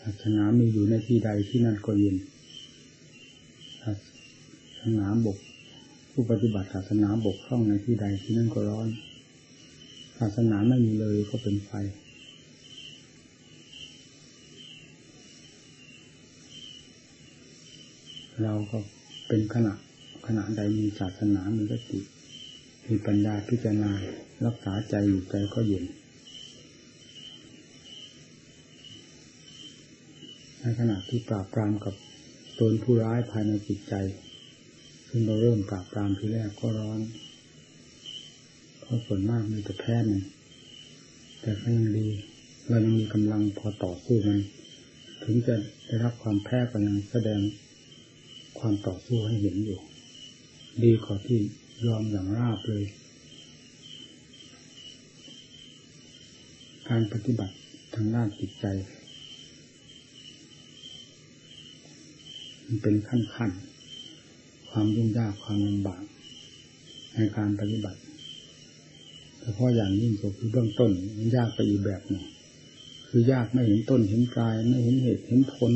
ศาสนามีอยู่ในที่ใดที่นั่นก็เย็นศาสนาบก ผู้ปฏิบัติศาสนาบกพร่องในที่ใดที่นั่นก็ร้อน ศาสนาไม่มีเลยก็เป็นไฟเราก็เป็นขณะขณะใดมีศาสนามีสติมีปัญญาพิจารณารักษาใจอยู่ใจก็เย็น ในขณะที่ปราบปรามกับตนผู้ร้ายภายในจิตใจ ซึ่งเราเริ่มปราบปรามทีแรกก็ร้อน เพราะส่วนมากมีแต่แพ้มันแต่ก็ยังดี เรายังมีกำลังพอต่อสู้มัน ถึงจะได้รับความแพ้ก็ยังแสดงความต่อสู้ให้เห็นอยู่ ดีกว่าที่ยอมอย่างราบเลย การปฏิบัติทางด้านจิตใจ มันเป็นขั้นขั้นความยุ่งยากความลำบากในการปฏิบัติเฉพาะอย่างยิ่งก็คือเบื้องต้นมันยากไปอีกแบบหนึ่งคือยากไม่เห็นต้นเห็นปลายไม่เห็นเหตุเห็นผล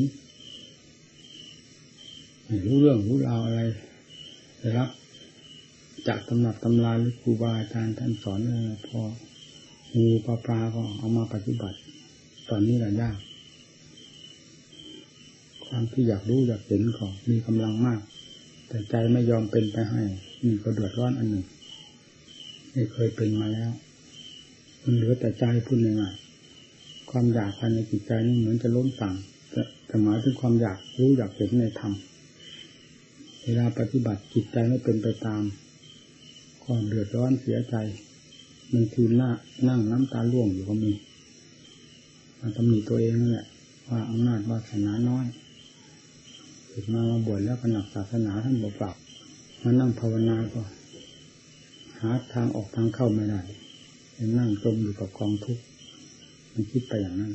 ไม่รู้เรื่องรู้ราวอะไรได้รับจากตำหนับตำราหรือครูบาอาจารย์ท่านสอนพองูปลาปลาก็เอามาปฏิบัติ ตอนนี้แหละยาก ความที่อยากรู้อยากเห็นก็มีกำลังมาก แต่ใจไม่ยอมเป็นไปให้นี่ก็เดือดร้อนอันหนึ่งไม่เคยเป็นมาแล้ว มันเหลือแต่ใจพูดง่ายๆความอยากภายในจิตใจนี่เหมือนจะล้มสั่งแต่หมายถึงความอยากรู้อยากเห็นในธรรมเวลาปฏิบัติจิตใจไม่เป็นไปตามก็เดือดร้อนเสียใจมันทีหน้านั่งน้ำตาล่วงอยู่ก็มีมาตำหนิตัวเองนั่นแหละว่าอำนาจวาสนาน้อย ถึงมามาบวชแล้วขนับศาสนาท่านบอกปรับมานั่งภาวนาก็ หาทางออกทางเข้าไม่ได้ยังนั่งจมอยู่กับกองทุกข์มันคิดไปอย่างนั้น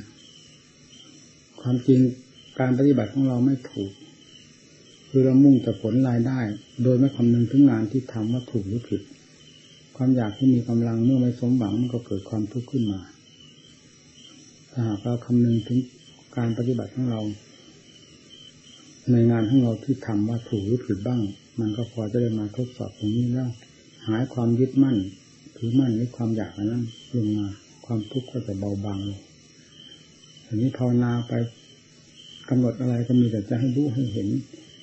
ความจริงการปฏิบัติของเราไม่ถูก คือเรามุ่งแต่ผลรายได้ โดยไม่คำนึงถึงงานที่ทำว่าถูกหรือผิด ความอยากที่มีกำลังเมื่อไม่สมหวังมันก็เกิดความทุกข์ขึ้นมาถ้าหากเราคำนึงถึงการปฏิบัติของเรา ในงานของเราที่ทำว่าถูกหรือผิดบ้าง มันก็พอจะได้มาทดสอบตรงนี้แล้วหายความยึดมั่นถือมั่นในความอยากนั้นลงมา ความทุกข์ก็จะเบาบางลงทีนี้ภาวนาไปกำหนดอะไรก็มีแต่จะให้รู้ให้เห็น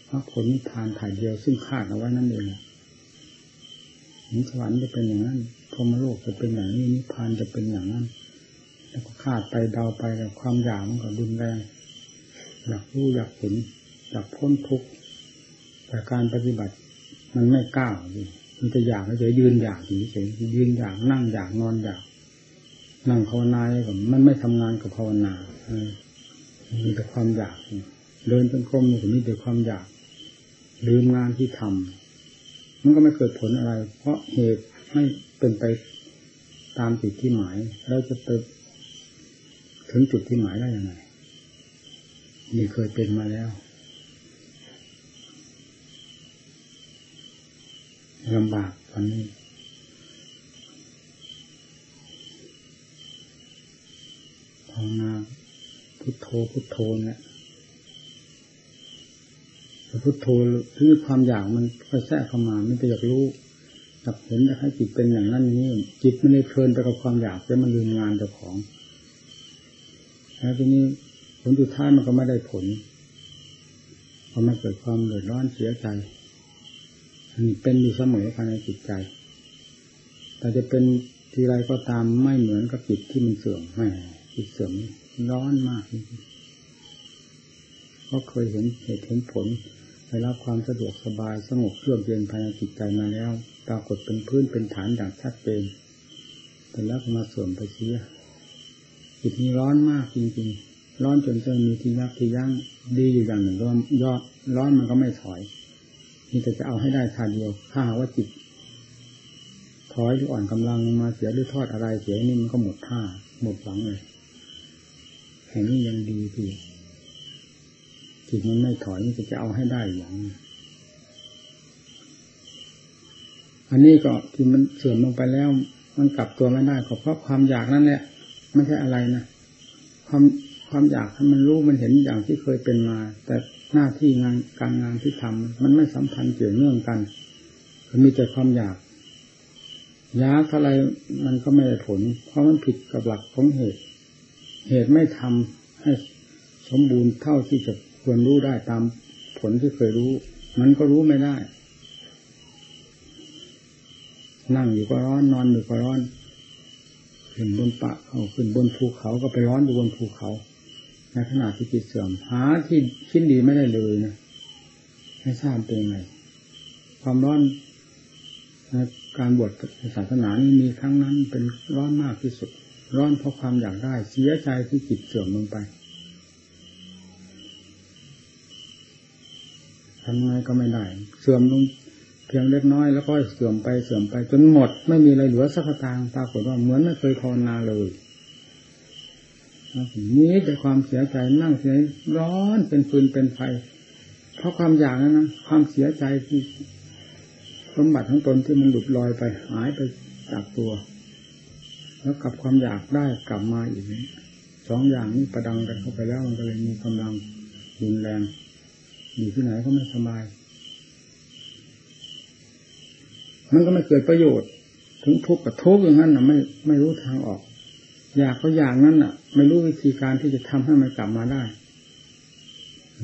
พระผลนิพพานถ่ายเดียวซึ่งคาดเอาไว้นั่นเองนิสวรรค์จะเป็นอย่างนั้นพรมโลกจะเป็นอย่างนี้นิพพานจะเป็นอย่างนั้น แล้วก็คาดไปเดาไปแต่ความอยากมันก็รุนแรงอยากรู้อยากเห็น อยากพ้นทุกข์แต่การปฏิบัติมันไม่ก้าเลยมันจะอยากเฉยยืนอยากเฉยยืนอยากนั่งอยากนอนอยากนั่งภาวนาแบบมันไม่ทำงานกับภาวนามีแต่ความอยากเดินจนกรมนี่มีแต่ความอยากลืมงานที่ทำมันก็ไม่เกิดผลอะไร เพราะเหตุไม่เป็นไปตามจุดที่หมายเราจะไปถึงจุดที่หมายได้ยังไงนี่เคยเป็นมาแล้ว ลำบากตอนนี้ภาวนาพุทโธพุทโธเนี่ยพุทโธคือความอยากมันค่อยแทรกเข้ามามันจะอยากรู้อยากเห็นอยากให้จิตเป็นอย่างนั้นนี้ จิตมันเลยเพลินไปกับความอยากแล้วมันลืมงานเจ้าของแล้วทีนี้ผลสุดท้ายมันก็ไม่ได้ผลเพราะมันเกิดความเดือดร้อนเสียใจ เป็นอยู่เสมอภายในจิตใจ แต่จะเป็นทีไรก็ตามไม่เหมือนกับจิตที่มันเสื่อมแหมจิตเสื่อมร้อนมากเพราะเคยเห็นเหตุเห็นผลได้รับความสะดวกสบายสงบเชื่อมเย็นภายในจิตใจมาแล้วปรากฏเป็นพื้นเป็นฐานอย่างชัดเจนแต่แล้วมาเสื่อมไปเสียจิตนี้ร้อนมากจริงๆ ร้อนจนจะมีที่ยักที่ยั้งดีอยู่อย่างหนึ่งก็ยอดร้อนมันก็ไม่ถอย นี่แต่จะเอาให้ได้ทานเดียว ถ้าหาว่าจิตถอยหรืออ่อนกำลังมาเสียหรือทอดอะไรเสียนี่มันก็หมดท่าหมดหวังเลยแห่งนี้ยังดีพี่จิตมันไม่ถอยนี่จะเอาให้ได้อย่างอันนี้ก็ที่มันเสื่อมลงไปแล้ว มันกลับตัวไม่ได้ก็เพราะความอยากนั่นแหละไม่ใช่อะไรนะความความอยากให้มันรู้มันเห็นอย่างที่เคยเป็นมา แต่ หน้าที่งานการงานที่ทำมันไม่สัมพันธ์เกี่ยวเนื่องกันมันมีแต่ความอยากยากเท่าไรมันก็ไม่ได้ผล เพราะมันผิดกับหลักของเหตุ เหตุไม่ทำให้สมบูรณ์เท่าที่จะควรรู้ได้ตามผลที่เคยรู้ มันก็รู้ไม่ได้ นั่งอยู่ก็ร้อนนอนอยู่ก็ร้อน ขึ้นบนปะเขาขึ้นบนภูเขาก็ไปร้อนอยู่บนภูเขา ในขณะที่จิตเสื่อมหาที่ชิ้นดีไม่ได้เลยนะไม่ทราบเป็นไงความร้อนการบวชศาสนานี่มีครั้งนั้นเป็นร้อนมากที่สุด ร้อนเพราะความอยากได้ เสียใจที่จิตเสื่อมลงไปทำไงก็ไม่ได้ เสื่อมลงเพียงเล็กน้อยแล้วก็เสื่อมไปเสื่อมไปจนหมด ไม่มีอะไรเหลือสักตางปรากฏว่าเหมือนไม่เคยภาวนาเลย นี้แต่ความเสียใจนั่งเสียร้อนเป็นฟืนเป็นไฟ เพราะความอยากนั้นนะความเสียใจที่สมบัติของตนที่มันหลุดลอยไปหายไปจากตัว แล้วกับความอยากได้กลับมาอีกสองอย่างนี้ประดังกันเข้าไปแล้วมันก็เลยมีกำลังรุนแรงอยู่ที่ไหนก็ไม่สบาย มันก็ไม่เกิดประโยชน์ ถึงทุกข์กับทุกข์อย่างนั้นนะไม่ไม่รู้ทางออก อยากก็อย่างนั้นน่ะ ไม่รู้วิธีการที่จะทำให้มันกลับมาได้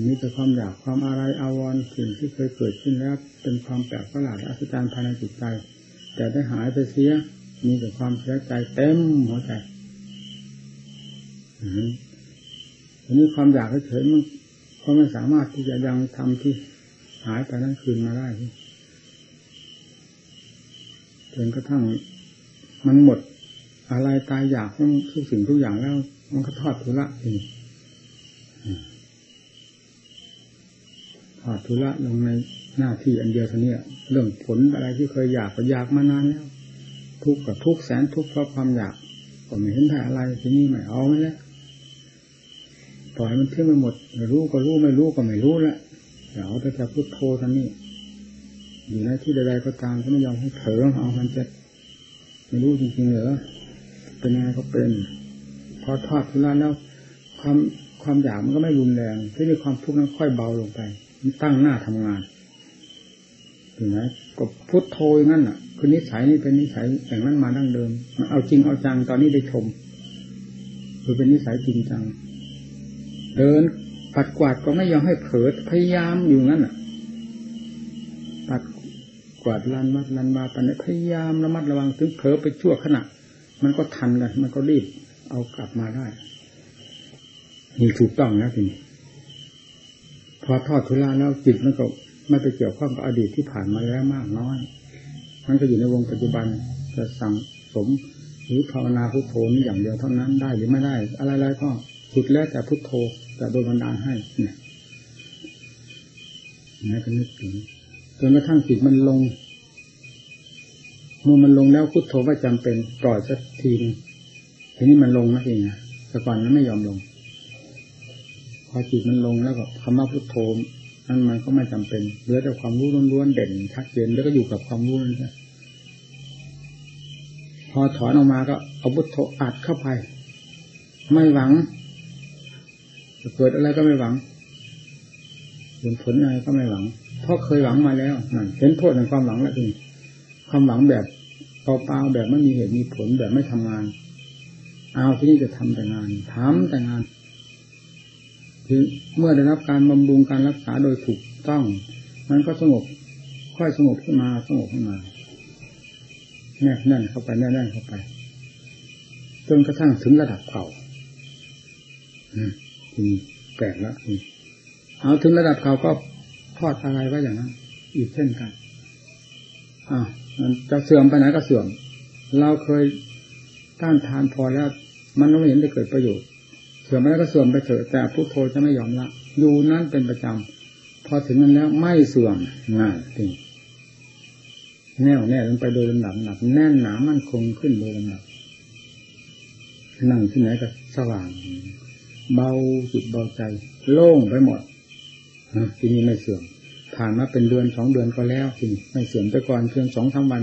นี่แต่ความอยากความอะไรอาวรณ์สิ่งที่เคยเกิดขึ้นแล้วเป็นความแปลกประหลาดอัศจรรย์ภายในจิตใจ แต่ได้หายไปเสีย มีแต่ความเสียใจเต็มหัวใจอันนี้ความอยากเฉยมันก็ไม่สามารถที่จะยังทำที่หายไปนั้นคืนมาได้จนกระทั่งมันหมด อะไรตายอยากทุกสิ่งทุกอย่างแล้ว มันก็ทอดทุละเองทอดทุละลงในหน้าที่อันเดียวเท่านี้เรื่องผลอะไรที่เคยอยากก็อยากมานานแล้วทุกข์กับทุกแสนทุกข์เพราะความอยากก็ไม่เห็นได้อะไรทีนี้ไม่เอาไม่แล้วปล่อยมันเที่ยงไปหมดรู้ก็รู้ไม่รู้ก็ไม่รู้แล้วเดี๋ยวแต่จะพุทโธท่านนี้อยู่ในที่ใดๆก็ตามก็ไม่ยอมให้เผลอเอามันจะไม่รู้จริงๆเหรอ เป็นยังไงก็เป็น พอทอดทุลาแล้วความความอยากมันก็ไม่รุนแรงที่มีความทุกข์นั้นค่อยเบาลงไปมันตั้งหน้าทำงานถึงไหมก็พุทโธนั่นอะคือนิสัยนี่เป็นนิสัยอย่างนั้นมาดั้งเดิมมันเอาจริงเอาจังตอนนี้ได้ชม คือเป็นนิสัยจริงจัง เดินปัดกวาดก็ไม่ยอมให้เผลอพยายามอยู่นั่นอะ ปัดกวาดลานวัดลานบาตอนนี้พยายามระมัดระวังถึงเผลอไปชั่วขณะ มันก็ทันกันมันก็รีบเอากลับมาได้นี่ถูกต้องนะทีนี้พอทอดทุลาแล้วจิตมันก็ไม่ไปเกี่ยวข้องกับอดีตที่ผ่านมาแล้วมากน้อยมันก็อยู่ในวงปัจจุบันจะสั่งสมหรือภาวนาพุทโธนี่อย่างเดียวเท่านั้นได้หรือไม่ได้ อะไรๆก็สุดแล้วแต่พุทโธจะโดนบันดาลให้เนี่ยนี่ก็นึกถึงจนกระทั่งจิตมันลง มื่อมันลงแล้วพุทโธว่าจำเป็นปล่อยสักทีนึงทีนี้มันลงนะเองนะแต่ก่อนมันไม่ยอมลง พอจิตมันลงแล้วก็คำว่าพุทโธนั้นมันก็ไม่จำเป็นเหลือแต่ความรู้ล้วนๆเด่นชัดเจนแล้วก็อยู่กับความรู้นั่นแหละพอถอนออกมาก็เอาพุทโธอัดเข้าไป ไม่หวังจะเกิดอะไรก็ไม่หวังเห็นผลอะไรก็ไม่หวัง เพราะเคยหวังมาแล้วนั่นเห็นโทษในความหวังแล้วจริง ความหวังแบบเปล่าๆแบบไม่มีเหตุมีผลแบบไม่ทำงาน เอาที่นี่จะทำแต่งานทำแต่งานคือเมื่อได้รับการบำรุงการรักษาโดยถูกต้องมันก็สงบค่อยสงบขึ้นมาสงบขึ้นมาแน่นแน่นเข้าไปแน่นแน่นเข้าไปจนกระทั่งถึงระดับเก่าอืมแปลกแล้วเอาถึงระดับเก่าก็ทอดอะไรไว้อย่างนั้นอีกเช่นกันอ่า จะเสื่อมไปไหนก็เสื่อม เราเคยต้านทานพอแล้ว มันไม่เห็นได้เกิดประโยชน์ เสื่อมไปแล้วก็เสื่อมไปเถอะแต่พุทโธจะไม่ยอมละอยู่นั้นเป็นประจำพอถึงนั้นแล้วไม่เสื่อมง่ายจริงแน่วแน่ลงไปโดยลำดับหนักแน่นหนามั่นคงขึ้นโดยลำดับนั่งที่ไหนก็สว่าง เบาจิตเบาใจ โล่งไปหมดทีนี้ไม่เสื่อม ผ่านมาเป็นเดือนสองเดือนก็แล้วทีนี้ไม่เสื่อมไปก่อนเพียงสองสามวัน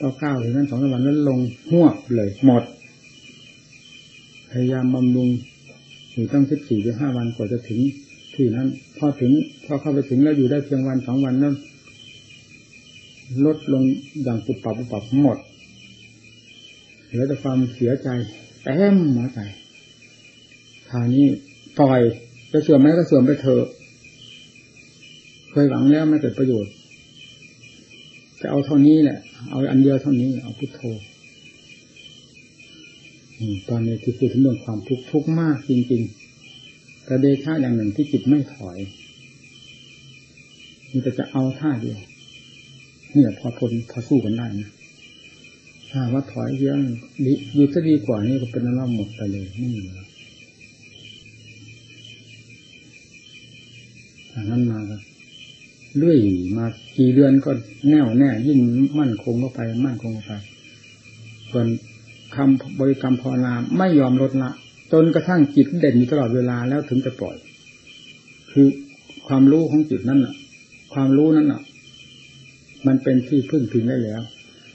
ต่อข้าวถึงนั้นสองสามวันนั้นลงหัวเลย หมด พยายามบำรุงอยู่ตั้งสิบสี่หรือห้าวันกว่าจะถึง ที่นั้น พอถึงพอเข้าไปถึงแล้วอยู่ได้เพียงวันสองวันนั้นลดลงอย่างปุบปับปุบปับหมดเหลือแต่ความเสียใจแต้มหัวใจคราวนี้ปล่อยจะเสื่อมไหมก็เสื่อมไปเถอะ เคยหวังแล้วไม่เกิดประโยชน์ จะเอาเท่านี้แหละ เอาอันเดียวเท่านี้ เอาพุทโธตอนนี้ที่พูดถึงเรื่องความทุกข์ทุกข์มากจริงๆแต่เดชาอย่างหนึ่งที่จิตไม่ถอย มันจะจะเอาท่าเดียวเนี่ยพอทนพอสู้กันได้นะถ้าว่าถอยเยอะดีอยู่จะดีกว่านี้ก็เป็นน้ำหมดไปเลยไม่เหลือจากนั้นมาก็ เรื่อยมากี่เดือนก็แน่วแน่ ยิ่งมั่นคงเข้าไป มั่นคงเข้าไปส่วนคำบริกรรมภาวนาไม่ยอมลดละจนกระทั่งจิตเด่นอยู่ตลอดเวลาแล้วถึงจะปล่อย คือความรู้ของจิตนั่นน่ะ ความรู้นั่นน่ะ มันเป็นที่พึ่งพิงได้แล้ว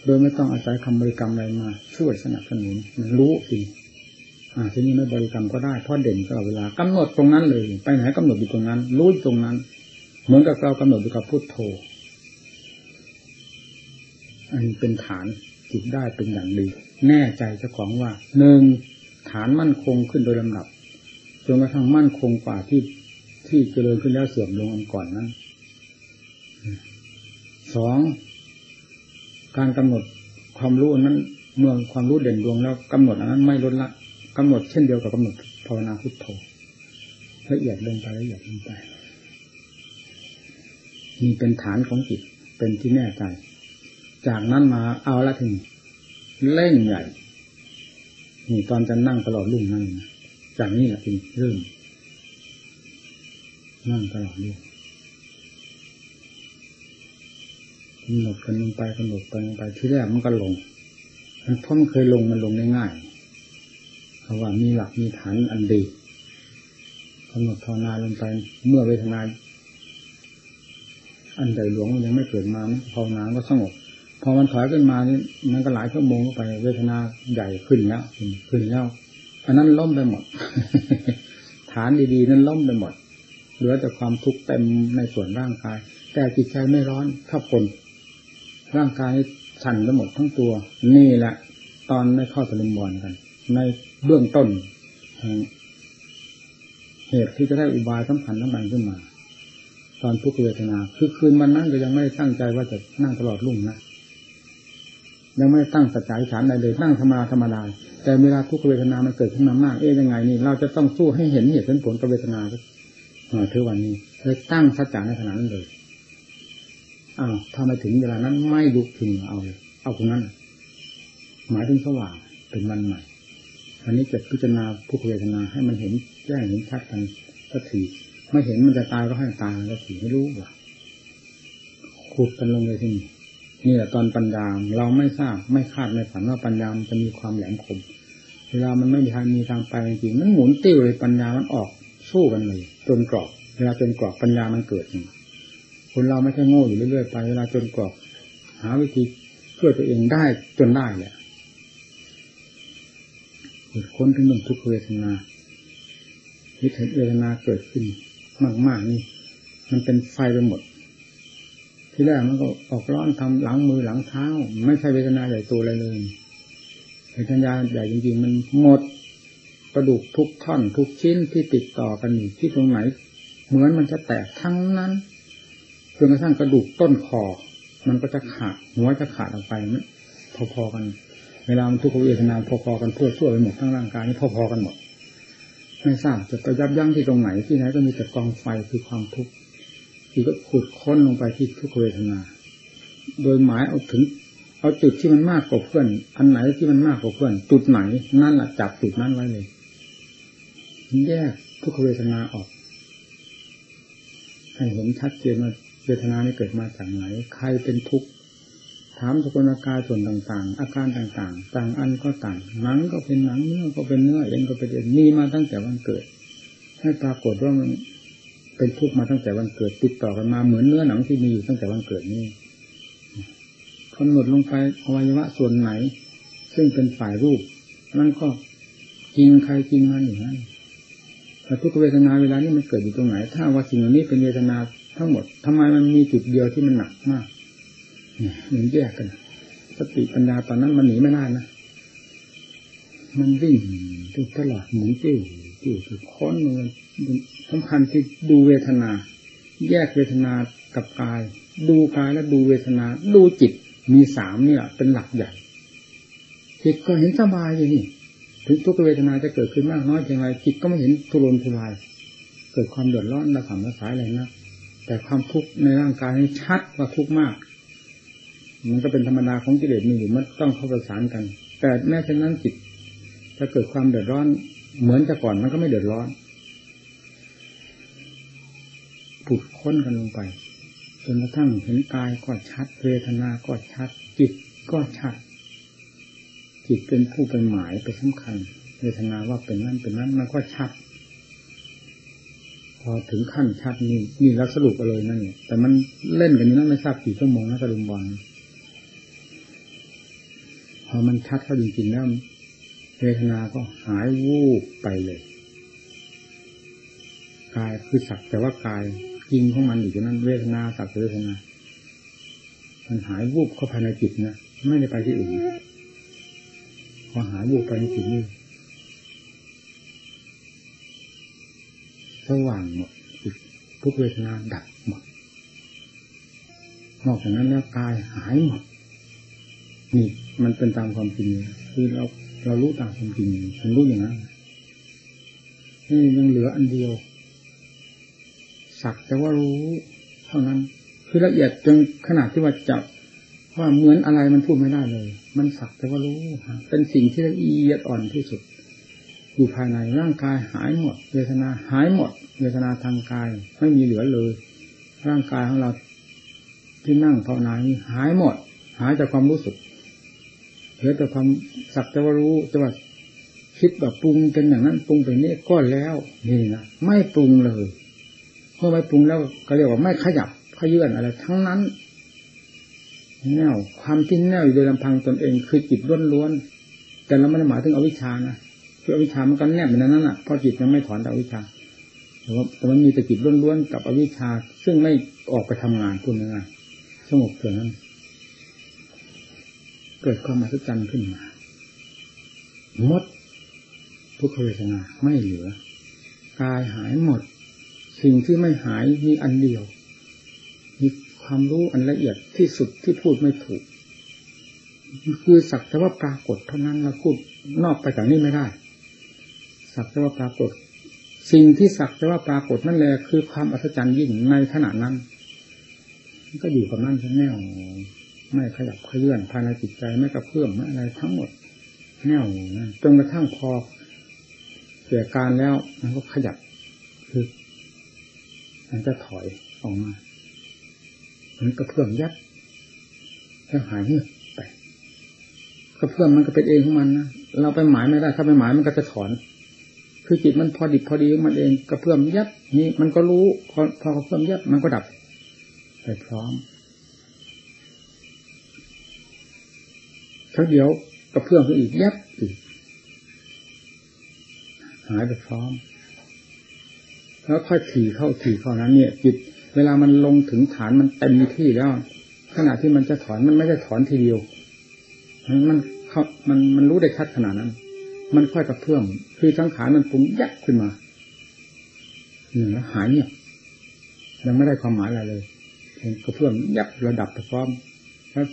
โดยไม่ต้องอาศัยคำบริกรรมอะไรมา ช่วยสนับสนุนมันรู้จริงอ่าทีนี้ไม่บริกรรมก็ได้เพราะเด่นตลอดเวลากำหนดตรงนั้นเลย ไปไหนกำหนดอยู่ตรงนั้น รู้ตรงนั้น เหมือนกับเรากำหนดอยู่กับพุทโธ อันนี้เป็นฐานจิตได้เป็นอย่างดี แน่ใจเจ้าของว่าหนึ่งฐานมั่นคงขึ้นโดยลำดับจนกระทั่งมั่นคงกว่าที่ที่เจริญขึ้นแล้วเสื่อมลงอันก่อนนั้นสองการกำหนดความรู้นั้นเมื่อความรู้เด่นดวงแล้วกำหนดอันนั้นไม่ลดละกำหนดเช่นเดียวกับกำหนดภาวนาพุทโธละเอียดลงไปละเอียดลงไป นี่เป็นฐานของจิตเป็นที่แน่ใจ จากนั้นมาเอาละถึงเล่งใหญ่ นี่ตอนจะนั่งตลอดรุ่งนั่งจากนี้แหละถึงเริ่มนั่งตลอดรุ่งกำหนดกันลงไปกำหนดไปลงไปที่แรกมันก็ลงมันเพราะมันเคยลงมันลงได้ง่ายเพราะว่ามีหลักมีฐานอันดีกำหนดภาวนาลงไป เมื่อเวทนา อันใดหลวงยังไม่เกิดมาภาวนาก็สงบพอมันถอยขึ้นมานี่มันก็หลายชั่วโมงไปเวทนาใหญ่ขึ้นแล้วขึ้นแล้วอันนั้นล้มไปหมด ฐานดีๆ นั้นล้มไปหมดเหลือแต่ความทุกข์เต็มในส่วนร่างกาย แต่จิตใจไม่ร้อนถ้าผลร่างกายสั่นไปหมดทั้งตัว นี่แหละ ตอนไม่เข้าตะลุมบอลกัน ในเบื้องต้นเหตุที่จะได้อุบายสำคัญสำคัญขึ้นมา อนทุกเวทนา คือคืนมันนั่งก็ยังไม่ตั้งใจว่าจะนั่งตลอดรุ่งนะยังไม่ตั้งสัจจะฐานใดเลยนั่งธรรมดาธรรมดาแต่เวลาทุกเวทนามันเกิดขึ้นมามากเอ๊ยยังไงนี่เราจะต้องสู้ให้เห็นเหตุผลกับเวทนาเท่าวันนี้เลยตั้งสัจจะในขณะนั้นเลยอ้าวถ้ามาถึงเวลานั้นไม่ลุกถึงเอาเลยเอาตรงนั้น หมายถึงสว่างเป็นวันใหม่อันนี้จะพิจารณาผู้เวทนาให้มันเห็นแจ้งเห็นชัดกันสักที ไม่เห็นมันจะตายก็ให้ตายก็ถีไม่รู้ว่าขุดกันลงเลยที่นี่นี่แหละตอนปัญญาเราไม่ทราบไม่คาดไม่ฝันว่าปัญญามันจะมีความแหลมคมเวลามันไม่มีทางมีทางไปจริงมันหมุนติ้วเลยปัญญามันออกสู้กันเลยจนกรอบเวลาจนกรอบปัญญามันเกิดจริงคนเราไม่ใช่โง่อยู่เรื่อยๆไปเวลาจนกรอบหาวิธีช่วยตัวเองได้จนได้แหละคนที่นึ่งทุกเวทนาวิถีเวทนาเกิดขึ้น มากๆนี่ มันเป็นไฟไปหมด ที่แรกมันก็ออกร้อนทำหลังมือหลังเท้า ไม่ใช่เวทนาใหญ่ตัวอะไรเลยเวทนาใหญ่จริงๆ มันหมดกระดูกทุกท่อนทุกชิ้นที่ติดต่อกันอยู่ที่ตรงไหน เหมือนมันจะแตกทั้งนั้นจนกระทั่งกระดูกต้นคอมันก็จะขาดหัวจะขาดออกไปมันพอๆกัน เวลามันทุกขเวทนาพอๆกันทั่วทั่วไปหมดทั้งร่างกายนี่พอๆกันหมด ไม่ทราบจะไปยับยั้งที่ตรงไหนที่ไหนก็มีแต่กองไฟคือความทุกข์ที่ก็ขุดค้นลงไปที่ทุกเวทนา โดยหมายเอาถึง เอาจุดที่มันมากกว่าเพื่อน อันไหนที่มันมากกว่าเพื่อน จุดไหนนั่นแหละจับจุดนั้นไว้เลยแยกทุกเวทนาออกให้เห็นชัดเจนว่าเวทนานี้เกิดมาจากไหน ใครเป็นทุกข์ ถามสกุลอาการส่วนต่างๆ อาการต่างๆ ต่างอันก็ต่าง หนังก็เป็นหนังเนื้อก็เป็นเนื้อเอ็นก็เป็นเอ็นมีมาตั้งแต่วันเกิด ให้ปรากฏว่ามันเป็นทุกมาตั้งแต่วันเกิด ติดต่อกันมาเหมือนเนื้อหนังที่มีอยู่ตั้งแต่วันเกิดนี้กำหนดลงไปอวัยวะส่วนไหน ซึ่งเป็นฝ่ายรูปนั่นก็จริงใครจริงมันอยู่นั่นแต่ทุกเวทนาเวลานี้มันเกิดอยู่ตรงไหน ถ้าว่าสิ่งนี้เป็นเวทนาทั้งหมดทำไมมันมีจุดเดียวที่มันหนักมาก มันแยกกันสติปัญญาตอนนั้นมันหนีไม่ได้นะมันวิ่งทุกตลอดหมุนติ้วติ้วคือค้นมันสำคัญที่ดูเวทนา แยกเวทนากับกาย ดูกายแล้วดูเวทนา ดูจิตมีสามเนี่ย เป็นหลักใหญ่จิตก็เห็นสบายอย่างนี้ถึงทุกเวทนาจะเกิดขึ้นมากน้อยเพียงไรจิตก็ไม่เห็นทุรนทุราย เกิดความเดือดร้อนระสำระสายอะไรนะแต่ความทุกข์ในร่างกายนี้ชัดว่าทุกข์มาก มันก็เป็นธรรมดาของกิเลสมีอยู่มันต้องเข้าประสานกัน แต่แม้เช่นนั้นจิตจะเกิดความเดือดร้อน เหมือนแต่ก่อนมันก็ไม่เดือดร้อนผุดค้นกันลงไปจนกระทั่งเห็นกายก็ชัดเวทนาก็ชัด จิตก็ชัด จิตเป็นผู้เป็นหมายไปสำคัญ เวทนาว่าเป็นนั่นเป็นนั้นมันก็ชัด พอถึงขั้นชัดนี่นี่เราสรุปไปเลยนั่นเนี่ยแต่มันเล่นกันอยู่นั่นไม่ทราบกี่ชั่วโมงนะกระดุมบอล อมันชัดเข้าจริงๆแล้วเวทนาก็หายวูบไปเลยกายคือสักแต่ว่ากายจริงของมันอยู่ที่นั้นเวทนาสักเวทนามันหายวูบเข้าภายในจิตนะไม่ได้ไปที่อื่นพอหายวูบไปในจิตนี่สว่างหมดทุกเวทนาดับหมดนอกจากนั้นแล้วกายหายหมด นี่มันเป็นตามความจริงคือเราเรารู้ตามความจริงฉันรู้อย่างนั้นนี่ยังเหลืออันเดียว สักแต่ว่ารู้เท่านั้น คือละเอียดจนขนาดที่ว่าจับว่าเหมือนอะไรมันพูดไม่ได้เลย มันสักแต่ว่ารู้เป็นสิ่งที่ละเอียดอ่อนที่สุด อยู่ภายในร่างกายหายหมดเวทนาหายหมดเวทนาทางกายไม่มีเหลือเลย ร่างกายของเราที่นั่งภาวนาหายหมด หายจากความรู้สึก เหลือแต่ความสักแต่ว่ารู้แต่ว่าคิดแบบปรุงเป็นอย่างนั้นปรุงเป็นนี้ก็แล้วนี่นะไม่ปรุงเลยเพราะไม่ปรุงแล้วก็เรียกว่าไม่ขยับขยื่นอะไร ทั้งนั้นแนวความที่แนวอยู่โดยลำพังตนเองคือจิตล้วนๆแต่เราไม่ได้หมายถึงอวิชชานะคืออวิชชามันก็แนบอยู่ในนั้นแหละเพราะจิตมันไม่ถอนแต่อวิชาแต่ว่าแต่มันมีแต่จิตล้วนๆกับอวิชชา ซึ่งไม่ออกไปทำงานคุณยังไงสงบเท่านั้น เกิดความมหัศจรรย์ขึ้นมาหมดทุกขเวทนาไม่เหลือกายหายหมด สิ่งที่ไม่หายมีอันเดียว มีความรู้อันละเอียดที่สุดที่พูดไม่ถูก คือสักแต่ว่าปรากฏเท่านั้นเราพูดนอกไปจากนี้ไม่ได้ สักแต่ว่าปรากฏ สิ่งที่สักแต่ว่าปรากฏนั่นแหละคือความอัศจรรย์ยิ่งในขณะนั้น ก็อยู่กับนั่นแน่ว ไม่ขยับขยื่นภายในจิตใจไม่กระเพื่อมไม่อะไรทั้งหมดแน่วนะจนกระทั่งพอเสียการแล้วมันก็ขยับคือมันจะถอยออกมามันกระเพื่อมยัดแล้วหายเงียบไปกระเพื่อมมันก็เป็นเองของมันนะเราไปหมายไม่ได้ ถ้าไปหมายมันก็จะถอน คือจิตมันพอดิบพอดีของมันเองกระเพื่อมยัดนี่มันก็รู้พอพอกระเพื่อมยัดมันก็ดับไปพร้อม ทักเดียวกระเพื่อมขึ้นอีกยับอีกหายไปพร้อม แล้วค่อยถี่เข้าถี่เข้านั้น เนี่ย จิต เวลามันลงถึงฐานมันเต็มที่แล้ว ขณะที่มันจะถอนมันไม่ได้ถอนทีเดียว มันมันเขามันมันรู้ได้ชัดขนาดนั้น มันค่อยกระเพื่อมคือสังขามันปรุงยับขึ้นมาหนึ่งแล้วหายเนี่ยยังไม่ได้ความหมายอะไรเลยกระเพื่อมยับระดับไปพร้อมแล้ว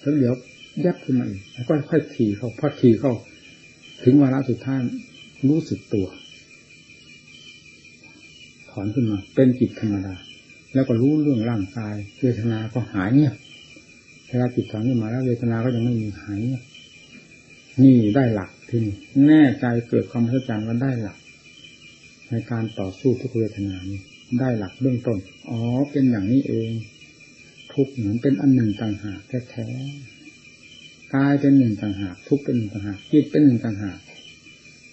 แล้วเดี๋ยว ยับขึ้นมาอีกแล้วก็ค่อยขี่เข้าพอขี่เข้าถึงวาระสุดท้ายรู้สึกตัวถอนขึ้นมา เป็นจิตธรรมดา แล้วก็รู้เรื่องร่างกายเวทนาก็หายเนี่ยเวลาจิตถอนขึ้นมาแล้วเวทนาก็ยังไม่มีหายเนี่ยนี่ได้หลักที่นี่แน่ใจเกิดความเข้าใจว่าได้หลัก ในการต่อสู้ทุกเวทนานี้ได้หลักเบื้องต้น อ๋อ เป็นอย่างนี้เอง ทุกเหมือนเป็นอันหนึ่งต่างหากแท้ๆ กายเป็นหนึ่งต่างหากทุกเป็นหนึ่งต่างหากจิตเป็นหนึ่งต่างหาก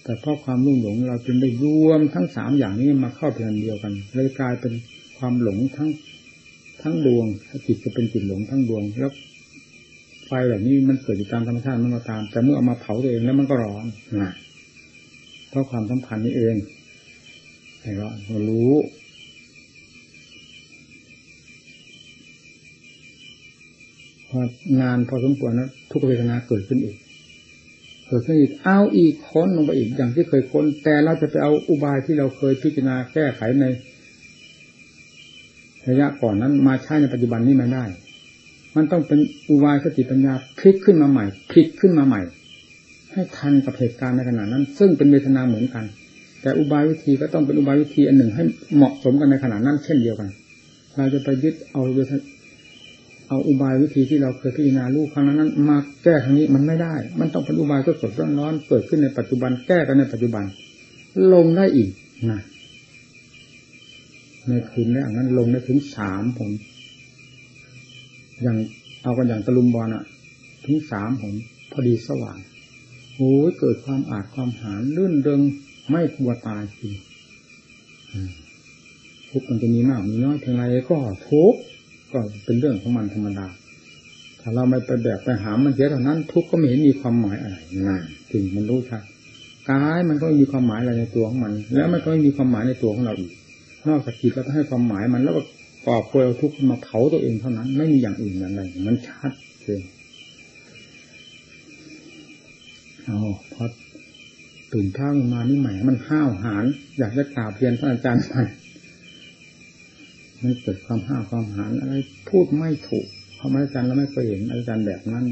แต่เพราะความรุ่งหลงเราจึงได้รวมทั้งสามอย่างนี้มาเข้าเป็นอันเดียวกันเลยกลายเป็นความหลงทั้งทั้งดวงจิตจะเป็นจิตหลงทั้งดวงแล้วไฟแบบนี้มันเกิดอยู่ตามธรรมชาติมันก็ตาม แต่เมื่อเอามาเผาตัวเองแล้วมันก็ร้อนนะเพราะความสัมพันธ์นี้เองให้เรารู้ พอนานพอสมควรนะทุกเวทนาเกิดขึ้นอีกเกิดขึ้นอีกเอาอีกค้นลงไปอีกอย่างที่เคยค้น แต่เราจะไปเอาอุบายที่เราเคยพิจารณาแก้ไขในระยะก่อนนั้นมาใช้ในปัจจุบันนี้ไม่ได้ มันต้องเป็นอุบายสติปัญญาพลิกขึ้นมาใหม่พลิกขึ้นมาใหม่ ให้ทันกับเหตุการณ์ในขณะนั้น ซึ่งเป็นเวทนาเหมือนกัน แต่อุบายวิธีก็ต้องเป็นอุบายวิธีอันหนึ่งให้เหมาะสมกันในขณะนั้นเช่นเดียวกัน เราจะไปยึดเอา เอาอุบายวิธีที่เราเคยพิจารณาลูกครั้งนั้นมาแก้ครั้งนี้มันไม่ได้ มันต้องเป็นอุบายสดสดร้อนๆเกิดขึ้นในปัจจุบันแก้กันในปัจจุบัน ลงได้อีกนะในคืนแรกนั้นลงได้ถึงสามผมอย่างเอากันอย่างตะลุมบอลอะถึงสามผมพอดีสว่างโอ้ยเกิดความอาจความหานลื่นเริงไม่กลัวตายจริงทุกมันจะมีมากมีน้อยเพียงไรก็ทุก ก็เป็นเรื่องของมันธรรมดา ถ้าเราไม่ไปแบกไปหามันเสียเท่านั้น ทุกก็ไม่เห็นมีความหมายอะไรนั่นจริงมันรู้ชัดกายมันก็ไม่มีความหมายอะไรในตัวของมัน แล้วมันก็ไม่มีความหมายในตัวของเราอีก นอกจากจิตเราให้ความหมายมันแล้วก็กอบโวยเอาทุกข์มาเผาตัวเองเท่านั้น ไม่มีอย่างอื่นอะไรมันชัดเจนเอาพอตื่นเช้ามานี่ใหม่มันห้าวหาญอยากจะกราบเรียนท่านอาจารย์ไปมั นเกิดความห้าความหาญอะไรพูดไม่ถูกเพราะอาจารย์เราไม่เคยเห็นอาจารย์แบบนั้น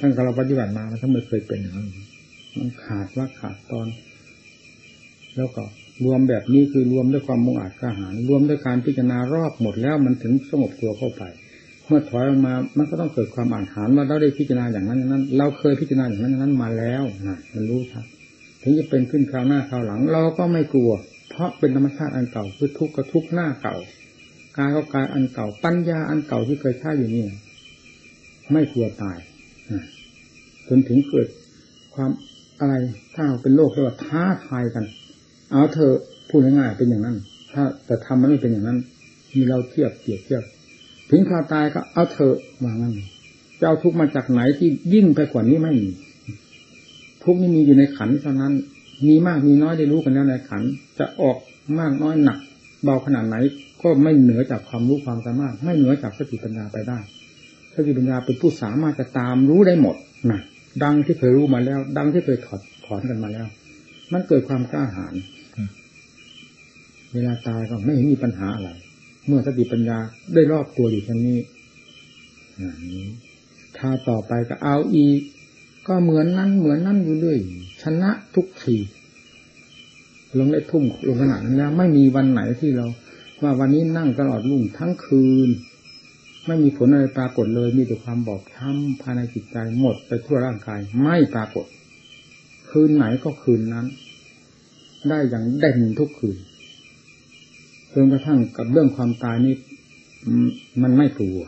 ตั้งแต่เราปฏิบัติมาเราไม่เคยเป็นอย่างนั้นมันขาดว่าขาดตอน แล้วก็รวมแบบนี้คือรวมด้วยความมุ่งอาจกล้าหาญรวมด้วยการพิจารณารอบหมดแล้วมันถึงสงบตัวเข้าไป เมื่อถอยออกมา มันก็ต้องเกิดความอ่านหานว่าเราได้พิจารณาอย่างนั้นอย่างนั้น เราเคยพิจารณาอย่างนั้นอย่างนั้นมาแล้วนะมันรู้ชัดถึงจะเป็นขึ้นคราวหน้าคราวหลัง เราก็ไม่กลัว เพราะเป็นธรรมชาติอันเก่าคือทุกข์ก็ทุกข์หน้าเก่า กายก็กายอันเก่า ปัญญาอันเก่าที่เคยใช้อยู่นี่ไม่กลัวตายจนถึงเกิดความอะไรถ้าเป็นโลกเรียกว่าท้าทายกัน เอาเธอพูดง่ายๆเป็นอย่างนั้น ถ้าแต่ทำมันไม่เป็นอย่างนั้น มีเราเทียบเทียบเทียบ ถึงคราตายก็เอาเธอวางั้นจะเอาทุกมาจากไหนที่ยิ่งไปกว่านี้ไม่มีทุกนี้มีอยู่ในขันเท่านั้น มีมากมีน้อยได้รู้กันแล้วในขัน จะออกมากน้อยหนัก เบาขนาดไหน ก็ไม่เหนือจากความรู้ความสามารถ ไม่เหนือจากสติปัญญาไปได้สติปัญญาเป็นผู้สามารถจะตามรู้ได้หมดนะดังที่เคยรู้มาแล้ว ดังที่เคยถอดถอนกันมาแล้ว มันเกิดความกล้าหาญเวลาตายก็ไม่เห็นมีปัญหาอะไร เมื่อสติปัญญาได้รอบตัวอยู่เช่นนี้ถ้าต่อไปก็เอาอีก ก็เหมือนนั้นเหมือนนั่นอยู่เรื่อยชนะทุกที ลงได้ทุ่มลงขนาดนั้นแล้ว ไม่มีวันไหนที่เรา ว่าวันนี้นั่งตลอดรุ่งทั้งคืน ไม่มีผลอะไรปรากฏเลย มีแต่ความบอบช้ำภายในจิตใจหมดไปทั่วร่างกาย ไม่ปรากฏ คืนไหนก็คืนนั้น ได้อย่างเด่นทุกคืนจนกระทั่งกับเรื่องความตายนี่มันไม่กลัว